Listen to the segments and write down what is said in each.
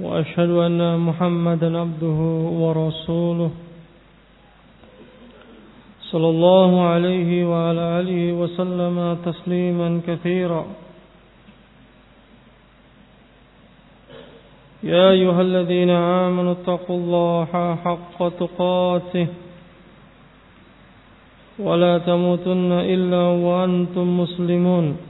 وأشهد أن محمدا عبده ورسوله صلى الله عليه وعلى آله وسلم تسليما كثيرا. يا أيها الذين آمنوا اتقوا الله حق تقاته ولا تموتن إلا وأنتم مسلمون.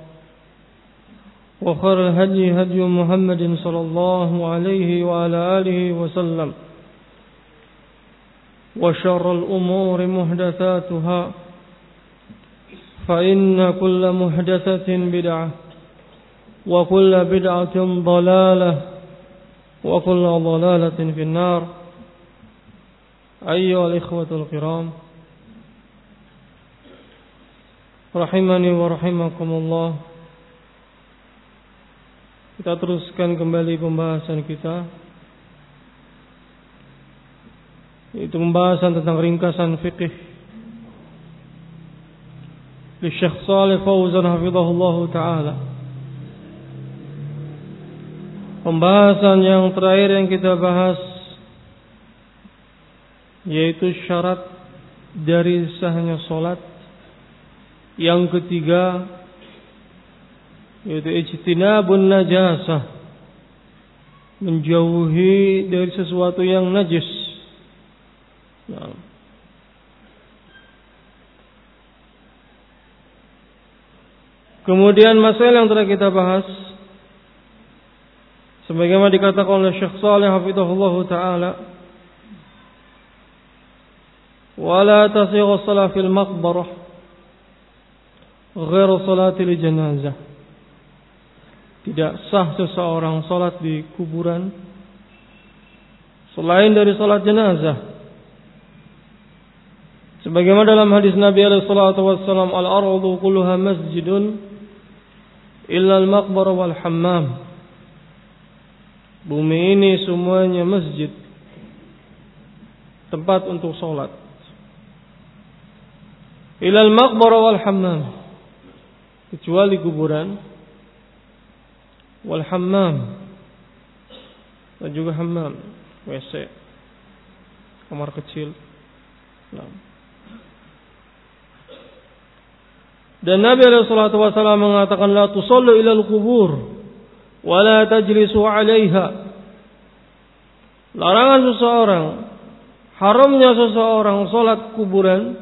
وخير الهدي هدي محمد صلى الله عليه وعلى آله وسلم. وشر الأمور محدثاتها. فإن كل محدثة بدعة وكل بدعة ضلالة وكل ضلالة في النار. أيها الإخوة الكرام رحمني ورحمكم الله. Kita teruskan kembali pembahasan kita. Yaitu pembahasan tentang ringkasan fikih Di Syekh Salih Fauzan Hafizahullah Ta'ala. Pembahasan yang terakhir yang kita bahas Yaitu syarat dari sahnya solat. Yang ketiga yaitu ijtinabun najasah menjauhi dari sesuatu yang najis nah. kemudian masalah yang telah kita bahas sebagaimana dikatakan oleh Syekh Saleh hafizahullah taala wala tasighu salat fil maqbarah غير صلاة الجنازة tidak sah seseorang sholat di kuburan selain dari sholat jenazah. Sebagaimana dalam hadis Nabi alaihi salatu wassalam al-ardu kulluha masjidun illa al-maqbarah wal hammam. Bumi ini semuanya masjid. Tempat untuk sholat. Illa al-maqbarah wal hammam. Kecuali kuburan wal hammam. Dan juga hammam WC kamar kecil. Dan Nabi salatu wasallam mengatakan la tusallu ila al-qubur wa la tajlisu 'alaiha. Larangan seseorang haramnya seseorang salat kuburan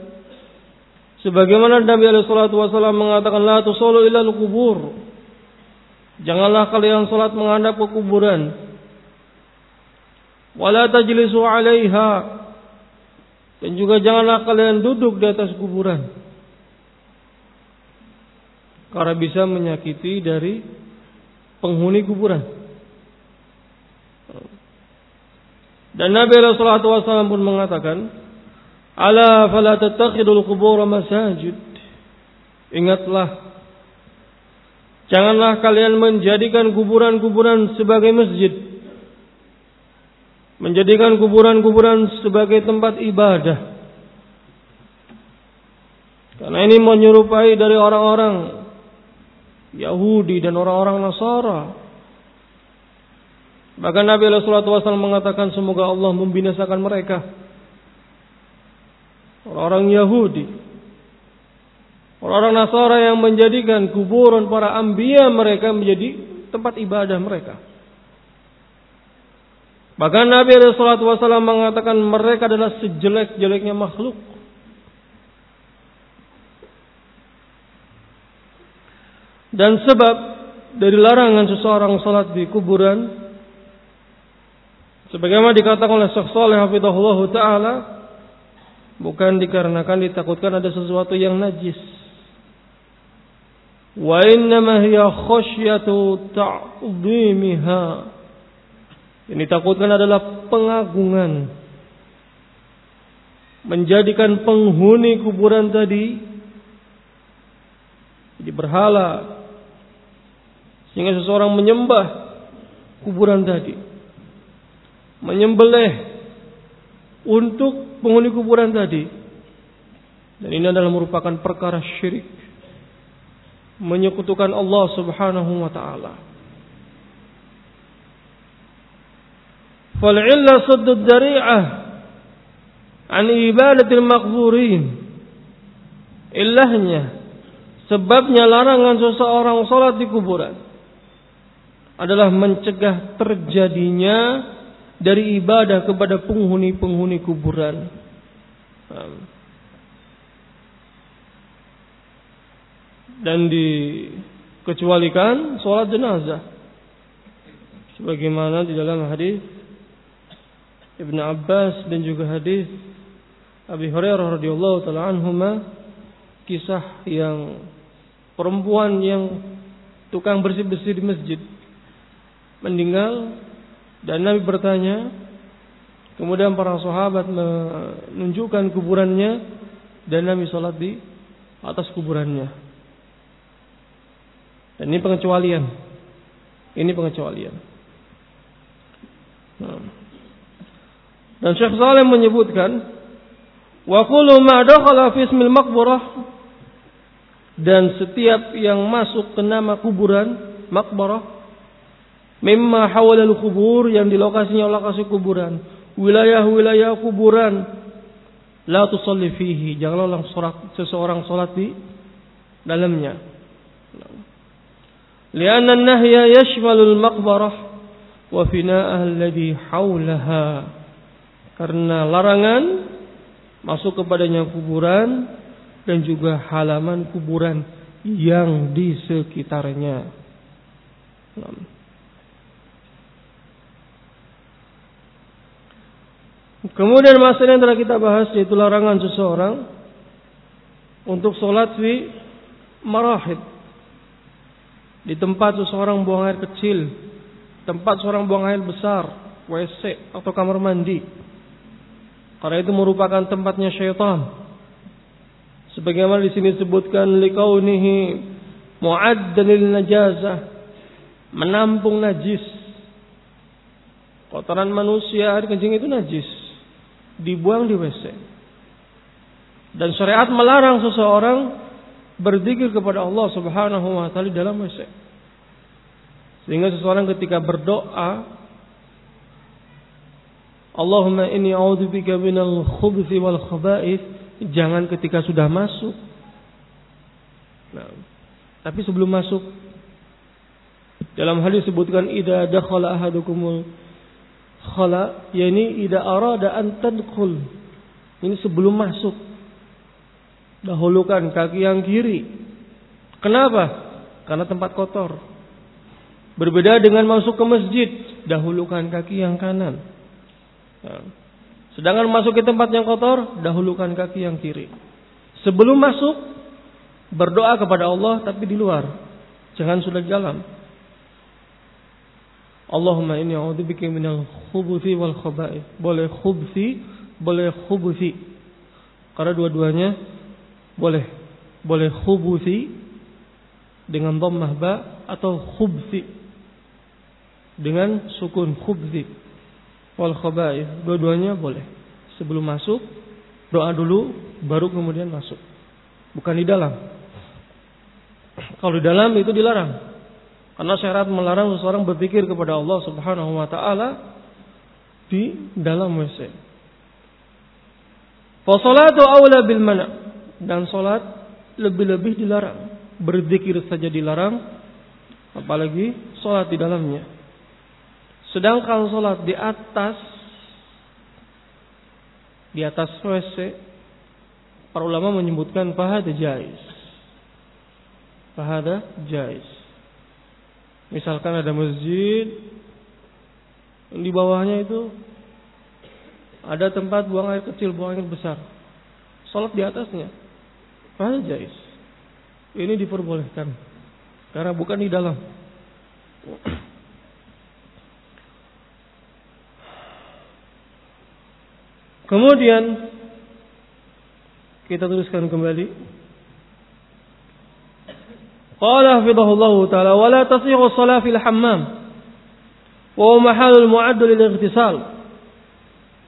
sebagaimana Nabi salatu wasallam mengatakan la tusallu ila al-qubur Janganlah kalian salat menghadap ke kuburan. Wala tajlisu 'alaiha. Dan juga janganlah kalian duduk di atas kuburan. Karena bisa menyakiti dari penghuni kuburan. Dan Nabi alaihi wasallam pun mengatakan, "Ala fala tattakhidul qubur masajid." Ingatlah Janganlah kalian menjadikan kuburan-kuburan sebagai masjid. menjadikan kuburan-kuburan sebagai tempat ibadah. Karena ini menyerupai dari orang-orang Yahudi dan orang-orang Nasara. Bahkan Nabi SAW mengatakan semoga Allah membinasakan mereka. Orang-orang Yahudi. Orang-orang Nasara yang menjadikan kuburan para ambia mereka menjadi tempat ibadah mereka. Bahkan Nabi SAW mengatakan mereka adalah sejelek-jeleknya makhluk. Dan sebab dari larangan seseorang salat di kuburan sebagaimana dikatakan oleh Syekh Saleh hafizahullah taala bukan dikarenakan ditakutkan ada sesuatu yang najis. Wa innama hiya khasyatu ta'dhimiha. Ini takutkan adalah pengagungan menjadikan penghuni kuburan tadi jadi berhala sehingga seseorang menyembah kuburan tadi. Menyembelih untuk penghuni kuburan tadi. Dan ini adalah merupakan perkara syirik. Menyekutukan Allah subhanahu wa ta'ala. Fal'illa suddud dari'ah an ibadatil maqburin. Illahnya sebabnya larangan seseorang salat di kuburan adalah mencegah terjadinya dari ibadah kepada penghuni-penghuni kuburan. Dan dikecualikan sholat jenazah. Sebagaimana di dalam hadis Ibn Abbas dan juga hadis Abi Hurairah radhiyallahu taala anhuma kisah yang perempuan yang tukang bersih-bersih di masjid meninggal dan Nabi bertanya kemudian para sahabat menunjukkan kuburannya dan Nabi sholat di atas kuburannya dan ini pengecualian ini pengecualian nah. dan Syekh Salim menyebutkan wa kullu ma dakhala fi ismil dan setiap yang masuk ke nama kuburan makbarah Mimma hawalal kubur yang di lokasinya lokasi kuburan. Wilayah-wilayah kuburan. La tusalli fihi. Janganlah seseorang sholat di dalamnya. Nahya yashmalul maqbarah wa fina'ah alladhi hawlaha. Karena larangan masuk kepadanya kuburan dan juga halaman kuburan yang di sekitarnya. Kemudian masalah yang telah kita bahas yaitu larangan seseorang untuk sholat di marahid. Di tempat seseorang buang air kecil, tempat seseorang buang air besar, WC atau kamar mandi. Karena itu merupakan tempatnya syaitan. Sebagaimana di sini disebutkan likaunihi mu'addalil najazah, menampung najis. Kotoran manusia air kencing itu najis dibuang di WC. Dan syariat melarang seseorang berzikir kepada Allah Subhanahu wa taala dalam WC. Sehingga seseorang ketika berdoa Allahumma inni a'udzubika minal khubuthi wal khaba'ith jangan ketika sudah masuk. Nah, tapi sebelum masuk dalam hadis disebutkan idza dakhala ahadukumul khala yakni ida arada an tadkhul ini sebelum masuk dahulukan kaki yang kiri kenapa karena tempat kotor berbeda dengan masuk ke masjid dahulukan kaki yang kanan nah. sedangkan masuk ke tempat yang kotor dahulukan kaki yang kiri sebelum masuk berdoa kepada Allah tapi di luar jangan sudah di dalam Allahumma inni a'udzubika minal khubuthi wal khaba'ith. Boleh khubthi, boleh khubuthi. Karena dua-duanya boleh. Boleh khubuthi dengan dhammah ba atau khubthi dengan sukun khubthi. wal khaba'ith. Dua-duanya boleh. Sebelum masuk doa dulu baru kemudian masuk. Bukan di dalam. Kalau di dalam itu dilarang. Karena syarat melarang seseorang berpikir kepada Allah Subhanahu wa taala di dalam WC. Fasolatu awla bil mana dan salat lebih-lebih dilarang. Berzikir saja dilarang, apalagi salat di dalamnya. Sedangkan salat di atas di atas WC para ulama menyebutkan fahada jais. Fahada jais. Misalkan ada masjid di bawahnya itu ada tempat buang air kecil, buang air besar. Salat di atasnya. Fahada jais. Ini diperbolehkan. Karena bukan di dalam. Kemudian kita tuliskan kembali. Qala hafidhahullah taala wa la tasihhu shalah fil hammam wa mahalul mu'add lil ightisal.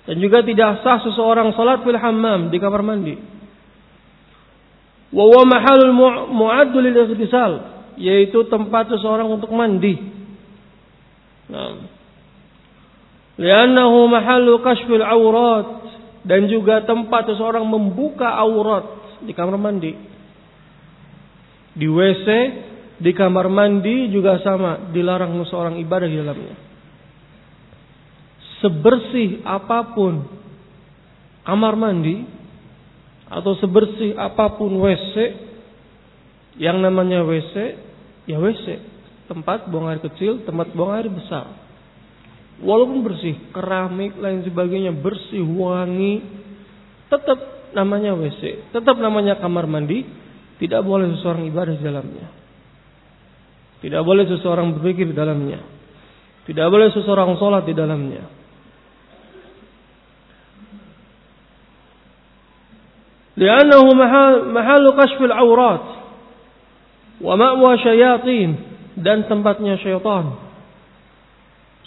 Dan juga tidak sah seseorang salat fil hammam di kamar mandi. Wa mahalul mu'add lil ightisal, yaitu tempat seseorang untuk mandi. Nah. Liannahu mahallu kashfil aurat dan juga tempat seseorang membuka aurat di kamar mandi. Di WC, di kamar mandi juga sama, dilarang seseorang ibadah di dalamnya. Sebersih apa pun kamar mandi atau sebersih apa pun WC, yang namanya WC, ya WC, tempat buang air kecil, tempat buang air besar. Walaupun bersih, keramik lain sebagainya bersih, wangi, tetap namanya WC, tetap namanya kamar mandi, tidak boleh seseorang ibadah di dalamnya. Tidak boleh seseorang berpikir di dalamnya. Tidak boleh seseorang sholat di dalamnya. لأنه محل كشف العورات ومأوى شياطين dan tempatnya syaitan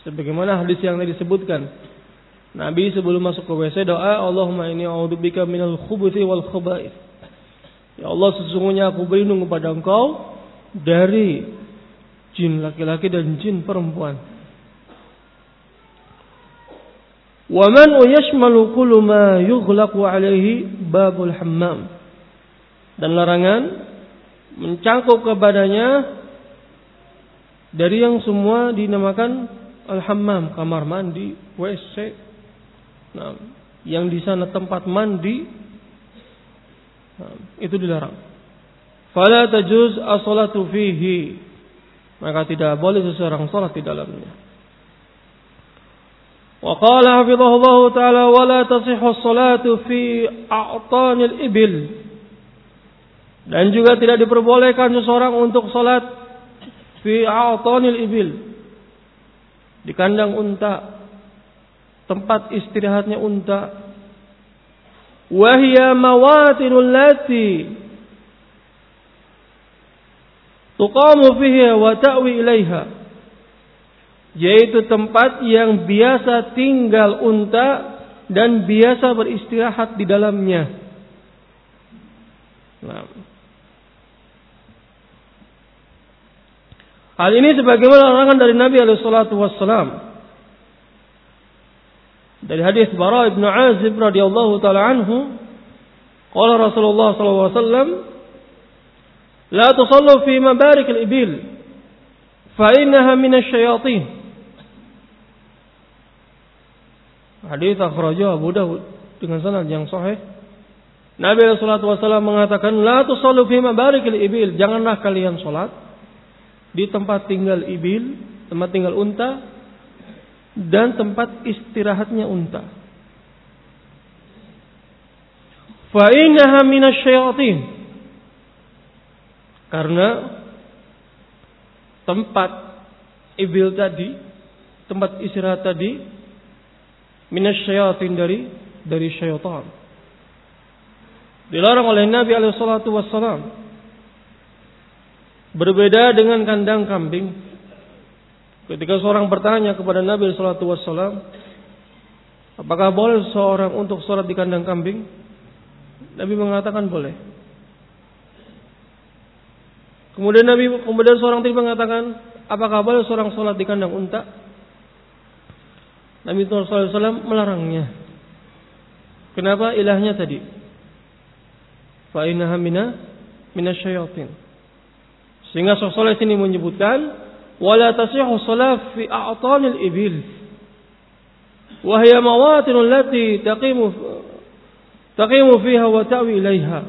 Sebagaimana hadis yang tadi disebutkan. Nabi sebelum masuk ke WC doa, Allahumma ini a'udzubika minal khubuthi wal khaba'ith. Ya Allah sesungguhnya aku berlindung kepada engkau dari jin laki-laki dan jin perempuan. Wa man yashmalu kullu ma yughlaqu alaihi babul hammam. Dan larangan mencangkup kepadanya dari yang semua dinamakan al-hammam, kamar mandi, WC. Nah, yang di sana tempat mandi itu dilarang. Fala tajuz as-salatu fihi. Maka tidak boleh seseorang salat di dalamnya. Qala hafizahullah taala wa la tasihhu as-salatu fi a'tanil ibil. Dan juga tidak diperbolehkan seseorang untuk salat fi a'tanil ibil di kandang unta, tempat istirahatnya unta. Wahia mawatinul lati tuqamu fiha wa ta'wi ilaiha. Yaitu tempat yang biasa tinggal unta dan biasa beristirahat di dalamnya. Nah. Hal ini sebagaimana larangan dari Nabi alaihi wassalam. Dari hadis Bara bin Azib radhiyallahu taala anhu, qala Rasulullah sallallahu alaihi wasallam, "La tusallu fi mabarik al-ibil, fa innaha min asy-syayatin." Hadis akhrajahu Abu Dawud dengan sanad yang sahih. Nabi salatu wasallam mengatakan, "La tusallu fi mabarik al-ibil." Janganlah kalian salat di tempat tinggal ibil, tempat tinggal unta, dan tempat istirahatnya unta. Fa'inaha minasyayatin. Karena tempat ibil tadi, tempat istirahat tadi, minasyayatin dari dari syaitan. Dilarang oleh Nabi alaihi salatu wassalam Berbeda dengan kandang kambing. Ketika seorang bertanya kepada Nabi Shallallahu Wasallam, Apakah boleh seorang untuk sholat di kandang kambing? Nabi mengatakan boleh. Kemudian Nabi kemudian seorang tadi mengatakan, apakah boleh seorang sholat di kandang unta? Nabi SAW melarangnya. Kenapa? Ilahnya tadi. Fa'inaha mina minasyayatin. Sehingga Rasulullah sini menyebutkan, wala tasihu salat fi a'tanil ibil. وهي مواطن التي تقيم تقيم فيها وتأوي إليها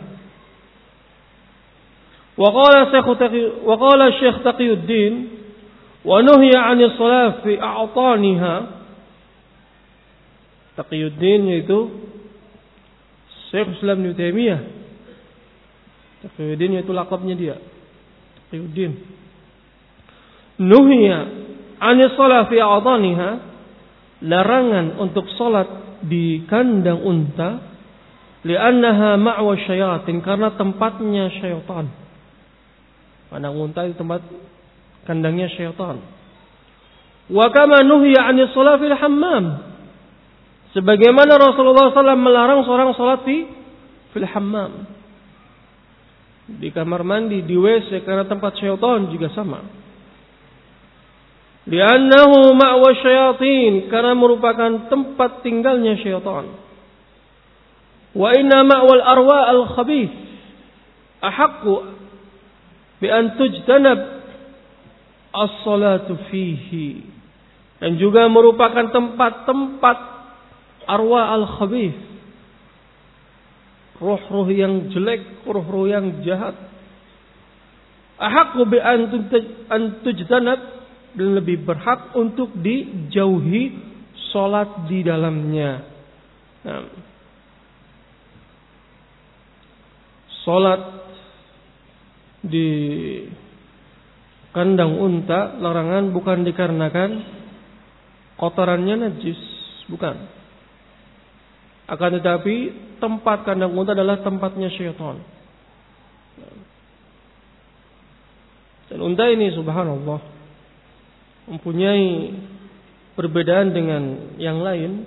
وقال الشيخ تقي وقال الشيخ تقي الدين ونهي عن الصلاة في أعطانها Taqiyuddin yaitu Syekh Islam Ibnu Taimiyah. Taqiyuddin yaitu lakabnya dia. Taqiyuddin. Nuhiya an salat fi adaniha larangan untuk salat di kandang unta li'annaha ma'wa syayatin karena tempatnya syaitan. Kandang unta itu tempat kandangnya syaitan. Wa kama nuhiya an salat fil hammam Sebagaimana Rasulullah SAW melarang seorang sholat di fil hammam. Di kamar mandi, di WC karena tempat syaitan juga sama. Liannahu ma'wa syayatin karena merupakan tempat tinggalnya syaitan. Wa inna ma'wal arwa al khabith ahaqqu bi an tujtanab as-salatu fihi. Dan juga merupakan tempat-tempat arwa al khabith. Roh-roh yang jelek, roh-roh yang jahat. Ahaqqu bi an tujtanab dan lebih berhak untuk dijauhi sholat di dalamnya. Nah, sholat di kandang unta larangan bukan dikarenakan kotorannya najis, bukan. Akan tetapi tempat kandang unta adalah tempatnya syaitan. Dan unta ini subhanallah mempunyai perbedaan dengan yang lain,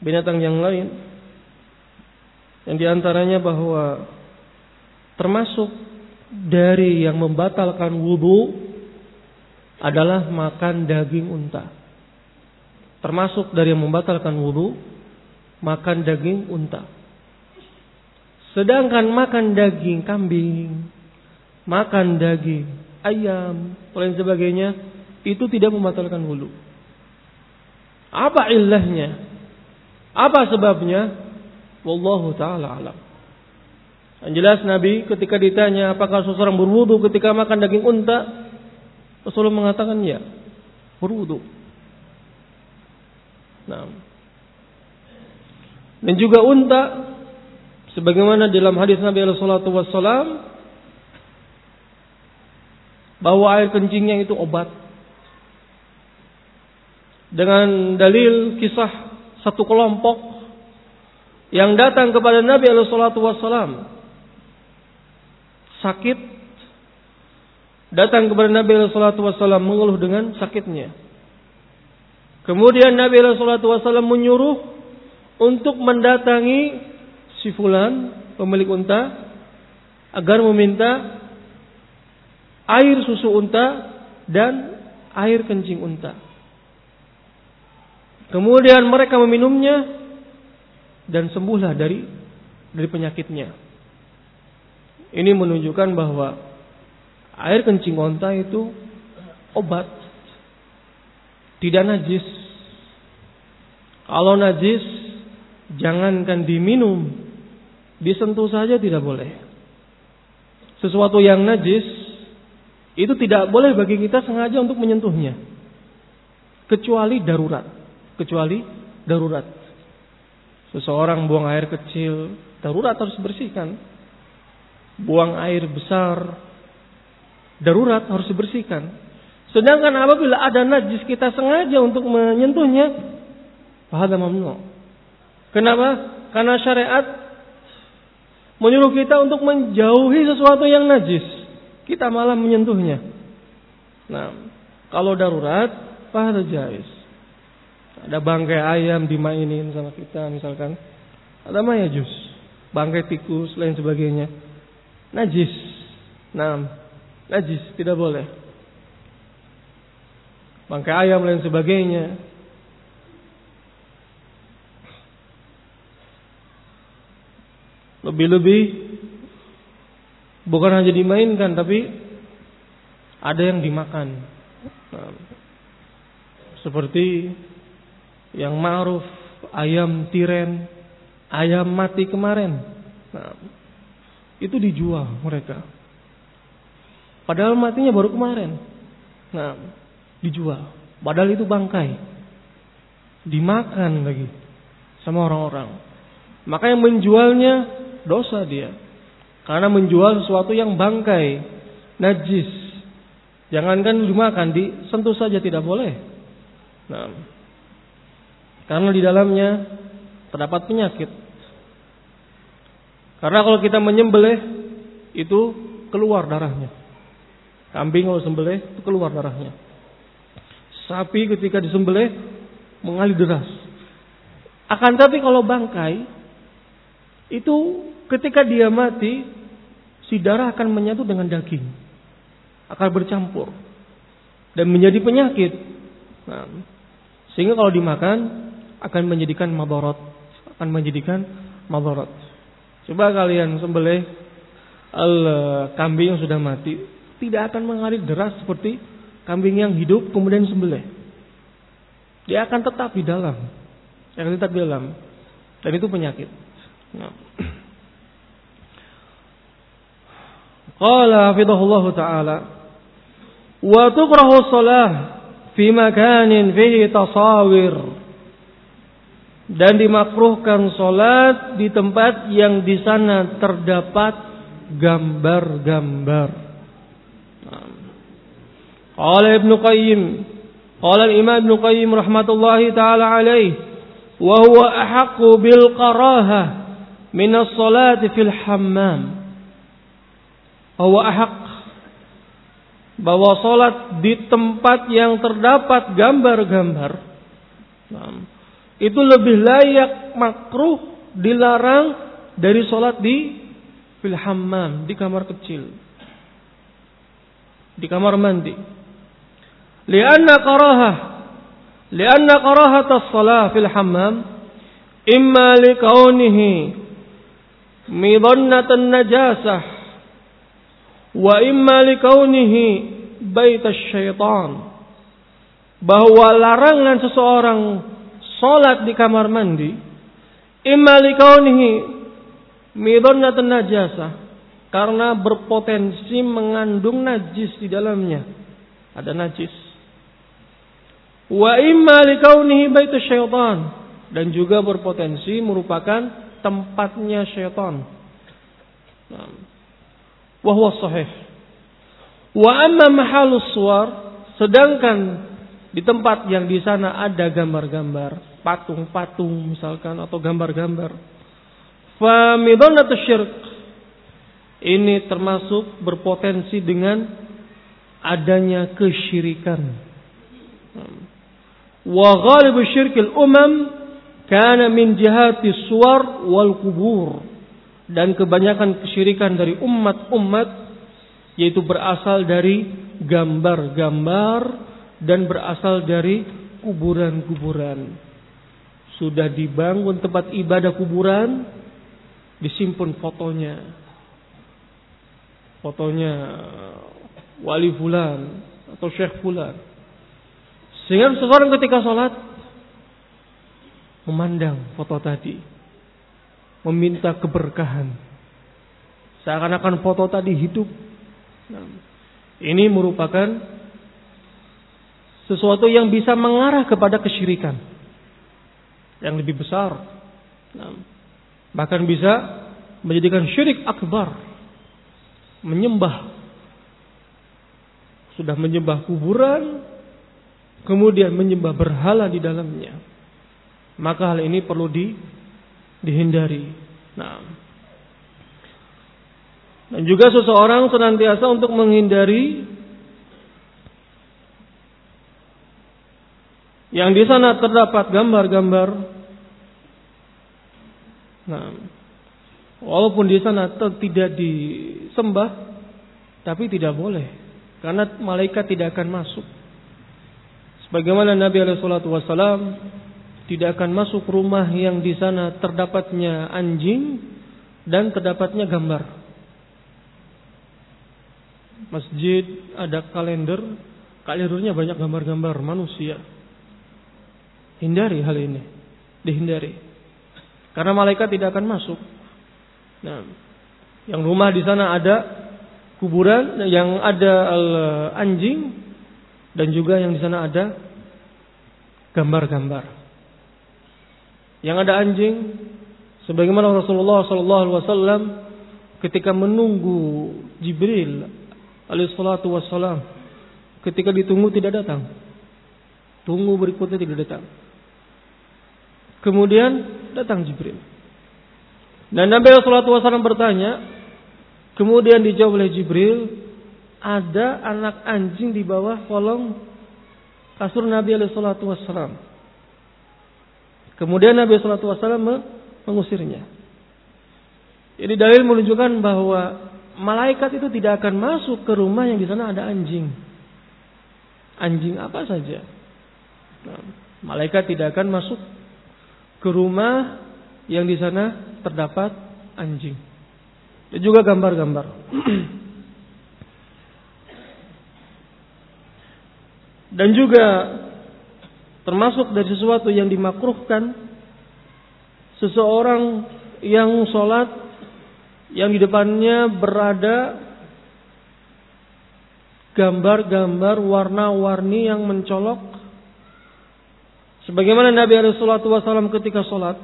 binatang yang lain, yang di antaranya bahwa termasuk dari yang membatalkan wudhu adalah makan daging unta. Termasuk dari yang membatalkan wudhu makan daging unta. Sedangkan makan daging kambing, makan daging ayam, lain sebagainya, itu tidak membatalkan wudhu. Apa ilahnya? Apa sebabnya? Wallahu taala alam. Yang jelas Nabi ketika ditanya apakah seseorang berwudu ketika makan daging unta, Rasulullah mengatakan ya, berwudu. Nah. Dan juga unta sebagaimana dalam hadis Nabi alaihi wasallam bahwa air kencingnya itu obat. Dengan dalil kisah satu kelompok yang datang kepada Nabi Wasallam sakit datang kepada Nabi Wasallam mengeluh dengan sakitnya. Kemudian Nabi Wasallam menyuruh untuk mendatangi si fulan pemilik unta agar meminta air susu unta dan air kencing unta. Kemudian mereka meminumnya dan sembuhlah dari dari penyakitnya. Ini menunjukkan bahwa air kencing unta itu obat. Tidak najis. Kalau najis jangankan diminum, disentuh saja tidak boleh. Sesuatu yang najis itu tidak boleh bagi kita sengaja untuk menyentuhnya. Kecuali darurat. Kecuali darurat. Seseorang buang air kecil, darurat harus bersihkan. Buang air besar, darurat harus dibersihkan. Sedangkan apabila ada najis kita sengaja untuk menyentuhnya, fahadha mamnu. Kenapa? Karena syariat menyuruh kita untuk menjauhi sesuatu yang najis kita malah menyentuhnya. Nah, kalau darurat, fahadha jais. Ada bangkai ayam dimainin sama kita misalkan. Ada maya jus, bangkai tikus, lain sebagainya. Najis. Nah, najis tidak boleh. Bangkai ayam lain sebagainya. Lebih-lebih bukan hanya dimainkan tapi ada yang dimakan. Nah, seperti yang ma'ruf ayam tiren, ayam mati kemarin. Nah, itu dijual mereka. Padahal matinya baru kemarin. Nah, dijual. Padahal itu bangkai. Dimakan lagi sama orang-orang. Maka yang menjualnya dosa dia. Karena menjual sesuatu yang bangkai, najis. Jangankan dimakan, disentuh saja tidak boleh. Nah, karena di dalamnya terdapat penyakit. Karena kalau kita menyembelih itu keluar darahnya. Kambing kalau sembelih itu keluar darahnya. Sapi ketika disembelih mengalir deras. Akan tapi kalau bangkai itu ketika dia mati si darah akan menyatu dengan daging. Akan bercampur dan menjadi penyakit. Nah, sehingga kalau dimakan akan menjadikan madarat, akan menjadikan madarat. Coba kalian sembelih al kambing yang sudah mati, tidak akan mengalir deras seperti kambing yang hidup kemudian sembelih. Dia akan tetap di dalam, akan tetap di dalam, dan itu penyakit. Nah. Qala hafidhahullah taala wa tukrahu shalah fi makanin fihi tasawir dan dimakruhkan solat di tempat yang di sana terdapat gambar-gambar. Qala Ibnu Qayyim, qala Imam Ibnu Qayyim rahmatullahi taala alaih, wa huwa ahaqqu bil qaraha min as-salati fil hammam. Huwa ahaq bahwa solat di tempat yang terdapat gambar-gambar itu lebih layak makruh dilarang dari sholat di fil hammam di kamar kecil di kamar mandi karaha lianna karahat as-salah fil hammam. Imma likaunihi midannatan najasah. Wa imma likaunihi bait syaitan. Bahwa larangan seseorang sholat di kamar mandi imma likaunihi midonnatun najasa karena berpotensi mengandung najis di dalamnya. Ada najis wa imma likaunihi baitu syaitan. Dan juga berpotensi merupakan tempatnya syaitan. Wa huwa sahih. Wa amma mahalus suwar sedangkan di tempat yang di sana ada gambar-gambar patung-patung misalkan atau gambar-gambar. Famidonatu syirk. Ini termasuk berpotensi dengan adanya kesyirikan. Wa ghalibu syirkil umam kana min jihati suwar wal kubur. Dan kebanyakan kesyirikan dari umat-umat yaitu berasal dari gambar-gambar dan berasal dari kuburan-kuburan sudah dibangun tempat ibadah kuburan, disimpan fotonya. Fotonya wali fulan atau syekh fulan. Sehingga seseorang ketika sholat memandang foto tadi, meminta keberkahan. Seakan-akan foto tadi hidup. Nah, ini merupakan sesuatu yang bisa mengarah kepada kesyirikan yang lebih besar. Nah, bahkan bisa menjadikan syirik akbar. Menyembah. Sudah menyembah kuburan. Kemudian menyembah berhala di dalamnya. Maka hal ini perlu di, dihindari. Nah, dan juga seseorang senantiasa untuk menghindari Yang di sana terdapat gambar-gambar. Nah, walaupun di sana tidak disembah, tapi tidak boleh karena malaikat tidak akan masuk. Sebagaimana Nabi wasallam tidak akan masuk rumah yang di sana terdapatnya anjing dan terdapatnya gambar. Masjid ada kalender, kalendernya banyak gambar-gambar manusia. Hindari hal ini, dihindari. Karena malaikat tidak akan masuk. Nah, yang rumah di sana ada kuburan, yang ada uh, anjing dan juga yang di sana ada gambar-gambar. Yang ada anjing, sebagaimana Rasulullah Sallallahu Alaihi Wasallam ketika menunggu Jibril alaihissalatu wassalam ketika ditunggu tidak datang. Tunggu berikutnya tidak datang. Kemudian datang Jibril. Dan Nabi Sallallahu Wasallam bertanya, kemudian dijawab oleh Jibril, ada anak anjing di bawah kolong kasur Nabi Sallallahu Wasallam. Kemudian Nabi Shallallahu Wasallam mengusirnya. Jadi dalil menunjukkan bahwa malaikat itu tidak akan masuk ke rumah yang di sana ada anjing. Anjing apa saja. Nah, malaikat tidak akan masuk ke rumah yang di sana terdapat anjing. Dan juga gambar-gambar. Dan juga Termasuk dari sesuatu yang dimakruhkan seseorang yang sholat yang di depannya berada gambar-gambar warna-warni yang mencolok. Sebagaimana Nabi alaihi wasallam ketika sholat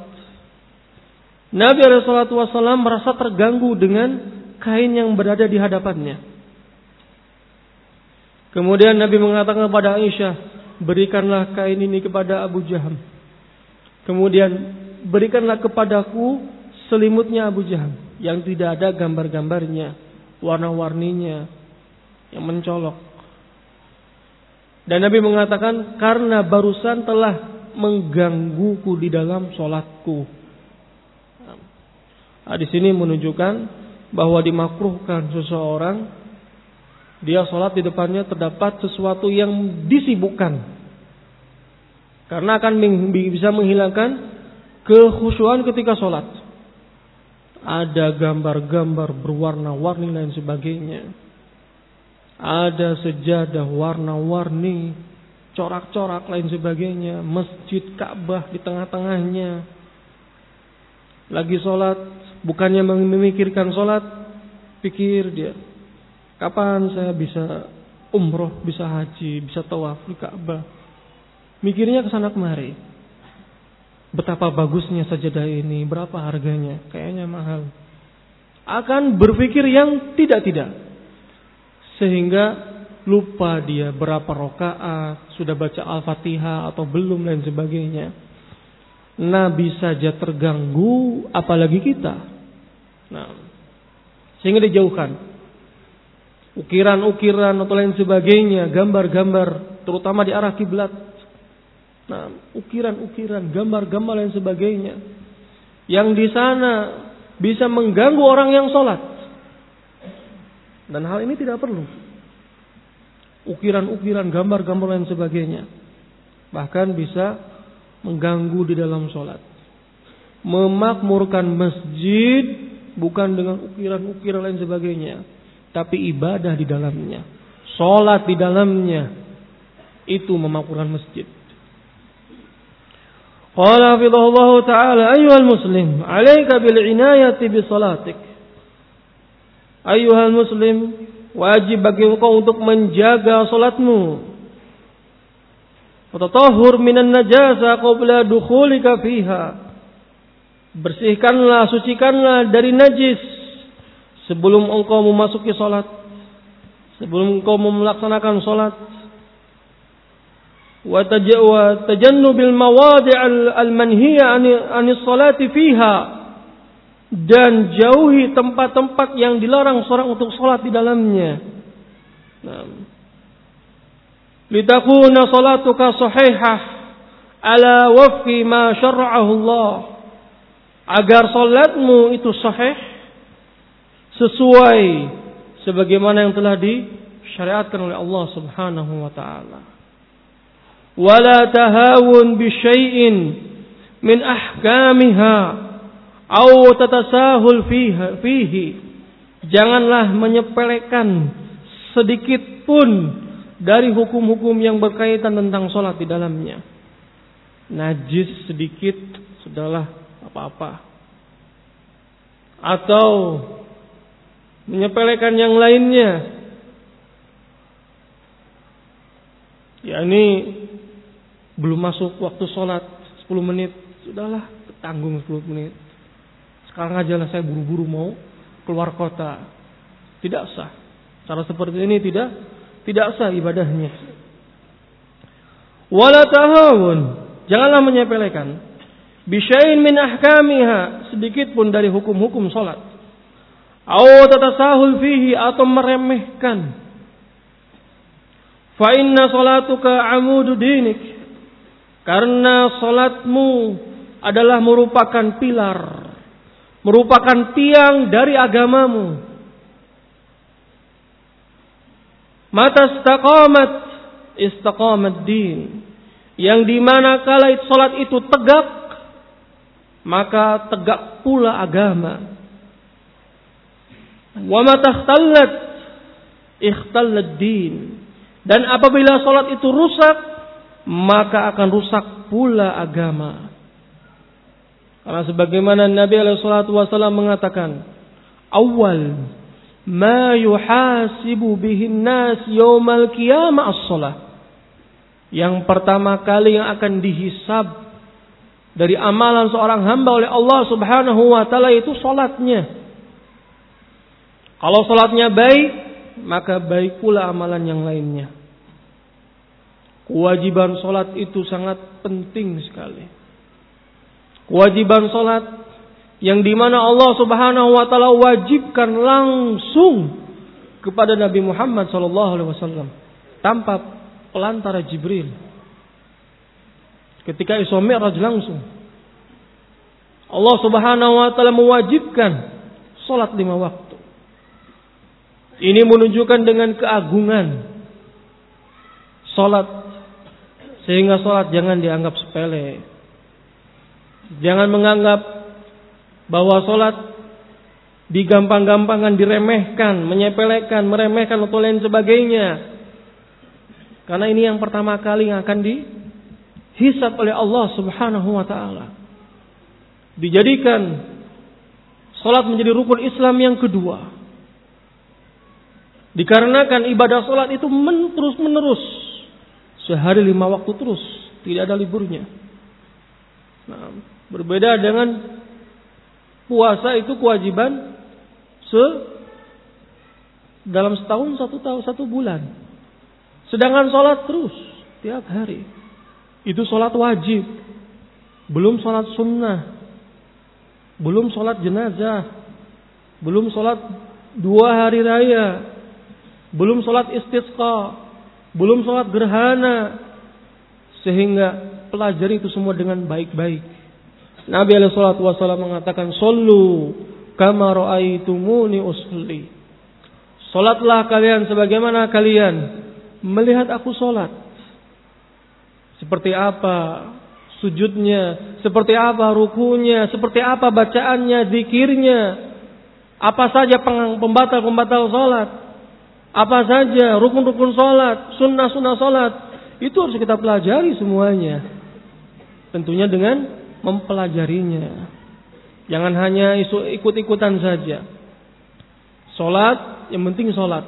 Nabi alaihi wasallam merasa terganggu dengan kain yang berada di hadapannya kemudian Nabi mengatakan kepada Aisyah berikanlah kain ini kepada Abu Jaham. Kemudian berikanlah kepadaku selimutnya Abu Jaham yang tidak ada gambar-gambarnya, warna-warninya yang mencolok. Dan Nabi mengatakan karena barusan telah menggangguku di dalam sholatku. Nah, di sini menunjukkan bahwa dimakruhkan seseorang dia sholat di depannya terdapat sesuatu yang disibukkan. Karena akan bisa menghilangkan kekhusyuan ketika sholat. Ada gambar-gambar berwarna-warni dan sebagainya. Ada sejadah warna-warni, corak-corak lain sebagainya. Masjid Ka'bah di tengah-tengahnya. Lagi sholat, bukannya memikirkan sholat, pikir dia Kapan saya bisa umroh, bisa haji, bisa tawaf di Ka'bah? Mikirnya ke sana kemari. Betapa bagusnya sajadah ini, berapa harganya? Kayaknya mahal. Akan berpikir yang tidak-tidak. Sehingga lupa dia berapa rokaat, sudah baca Al-Fatihah atau belum dan sebagainya. Nabi saja terganggu, apalagi kita. Nah, sehingga dijauhkan ukiran-ukiran atau lain sebagainya, gambar-gambar, terutama di arah kiblat. Nah, ukiran-ukiran, gambar-gambar lain sebagainya, yang di sana bisa mengganggu orang yang sholat. Dan hal ini tidak perlu. Ukiran-ukiran, gambar-gambar lain sebagainya, bahkan bisa mengganggu di dalam sholat. Memakmurkan masjid bukan dengan ukiran-ukiran lain sebagainya tapi ibadah di dalamnya, sholat di dalamnya, itu memakmurkan masjid. Qala hafidhahullah ta'ala ayyuhal muslim alaika bil inayati bi salatik. Ayyuhal muslim wajib bagi engkau untuk menjaga salatmu. Watatahur minan najasa qabla dukhulika fiha. Bersihkanlah, sucikanlah dari najis sebelum engkau memasuki sholat, sebelum engkau melaksanakan sholat, tajannubil mawadi' al-manhiya anis salati fiha. Dan jauhi tempat-tempat yang dilarang seorang untuk sholat di dalamnya. Litakuna salatuka sahihah ala wafqi ma syara'ahu Allah. Agar salatmu itu sahih sesuai sebagaimana yang telah disyariatkan oleh Allah Subhanahu wa taala. Wala tahawun bi syai'in min ahkamiha au tatasahul fihi. Janganlah menyepelekan sedikit pun dari hukum-hukum yang berkaitan tentang sholat di dalamnya. Najis sedikit sudahlah apa-apa. Atau menyepelekan yang lainnya. Ya ini belum masuk waktu sholat 10 menit. Sudahlah, tanggung 10 menit. Sekarang aja lah saya buru-buru mau keluar kota. Tidak sah. Cara seperti ini tidak tidak sah ibadahnya. Wala tahawun. Janganlah menyepelekan. Bisyain min ahkamiha. Sedikit pun dari hukum-hukum sholat. Au tatasahul fihi atau meremehkan. Fa inna salatuka amudu dinik. Karena salatmu adalah merupakan pilar. Merupakan tiang dari agamamu. Mata istaqamat istaqamat din. Yang di mana kala salat itu tegak, maka tegak pula agama. Wa ikhtallat din. Dan apabila salat itu rusak, maka akan rusak pula agama. Karena sebagaimana Nabi alaihi mengatakan, "Awal ma yuhasibu bihin nas yaumal qiyamah as-salah." Yang pertama kali yang akan dihisab dari amalan seorang hamba oleh Allah Subhanahu wa taala itu salatnya. Kalau salatnya baik, maka baik pula amalan yang lainnya. Kewajiban salat itu sangat penting sekali. Kewajiban salat yang di mana Allah Subhanahu wa taala wajibkan langsung kepada Nabi Muhammad wasallam tanpa pelantara Jibril. Ketika Isra Mi'raj langsung Allah Subhanahu wa taala mewajibkan salat lima waktu. Ini menunjukkan dengan keagungan salat sehingga salat jangan dianggap sepele. Jangan menganggap bahwa salat digampang-gampangkan, diremehkan, menyepelekan, meremehkan atau lain sebagainya. Karena ini yang pertama kali yang akan dihisap oleh Allah Subhanahu wa taala. Dijadikan salat menjadi rukun Islam yang kedua. Dikarenakan ibadah sholat itu men terus menerus. Sehari lima waktu terus. Tidak ada liburnya. Nah, berbeda dengan puasa itu kewajiban se dalam setahun satu tahun satu bulan. Sedangkan sholat terus tiap hari. Itu sholat wajib. Belum sholat sunnah. Belum sholat jenazah. Belum sholat dua hari raya belum sholat istisqa, belum sholat gerhana, sehingga pelajari itu semua dengan baik-baik. Nabi alaihi wasallam mengatakan, "Sallu kama raaitumuni usolli." Salatlah kalian sebagaimana kalian melihat aku salat. Seperti apa sujudnya, seperti apa rukunya, seperti apa bacaannya, zikirnya, apa saja pembatal-pembatal salat. Apa saja rukun-rukun sholat, sunnah-sunnah sholat. Itu harus kita pelajari semuanya. Tentunya dengan mempelajarinya. Jangan hanya ikut-ikutan saja. Sholat, yang penting sholat.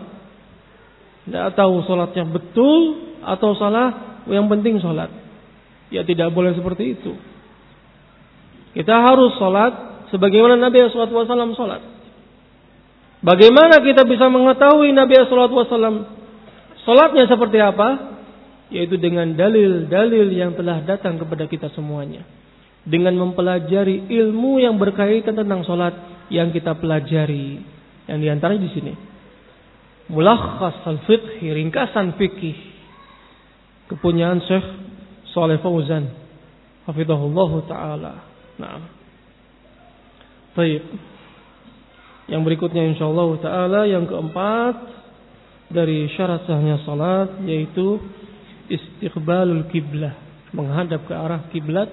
Tidak tahu sholatnya betul atau salah, yang penting sholat. Ya tidak boleh seperti itu. Kita harus sholat sebagaimana Nabi SAW sholat. Bagaimana kita bisa mengetahui Nabi Wasallam Salatnya seperti apa? Yaitu dengan dalil-dalil yang telah datang kepada kita semuanya. Dengan mempelajari ilmu yang berkaitan tentang salat yang kita pelajari. Yang di antaranya di sini. Mulakhas al-fiqhi, ringkasan fikih. Kepunyaan Syekh Saleh Fauzan. hafizahullah taala. Nah. Baik. Yang berikutnya insyaallah taala yang keempat dari syarat sahnya salat yaitu istiqbalul kiblah, menghadap ke arah kiblat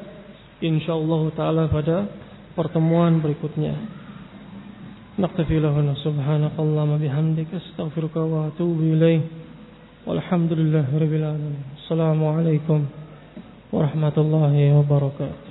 insyaallah taala pada pertemuan berikutnya. نقتفي له سبحانك اللهم بحمدك استغفرك واتوب اليه والحمد لله رب العالمين السلام عليكم ورحمه الله وبركاته